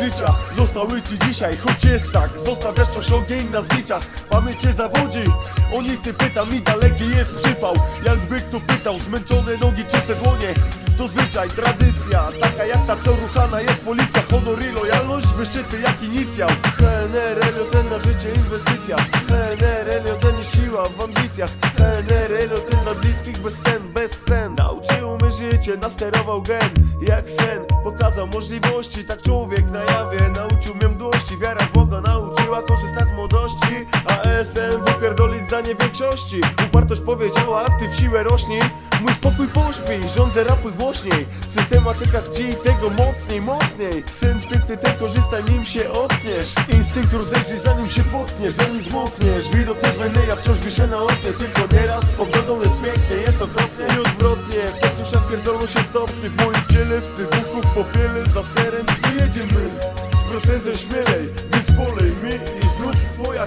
życia Zostały ci dzisiaj, choć jest tak Zostawiasz coś ogień na zdjęciach Pamięć cię zawodzi O nic nie pytam i daleki jest przypał. Jakby kto pytał, zmęczone nogi, czyste dłonie. To zwyczaj, tradycja Taka jak ta co ruchana jest policja. Honor i lojalność wyszyty jak inicjał. HNR, ten na życie inwestycja. HNR, ten jest siła w ambicjach. HNR, ten dla bliskich bez sen, bez sen Nauczył mnie życie, nasterował gen Jak sen, pokazał możliwości Tak człowiek na jawie nauczył mnie mdłości. Wiara w Boga nauczyła korzystać z młodości A SM wypierdolić za niewiększości Upartość powiedziała, aktyw siłę rośnie Mój spokój pośpi, rządzę rapuj głośniej. Systematyka chci tego mocniej, mocniej. Syn piękny ten korzystaj, nim się ockniesz Instynkt rozejrzyj zanim się potkniesz, zanim zmokniesz. Widok będę, ja wciąż wiszę na oknie Tylko nieraz z i odwrotnie W szat pierdolą się stopnie W moim ciele, w cybuchów popiele Za sterem pojedziemy Z procentem śmielej, więc polej mi I znów twoja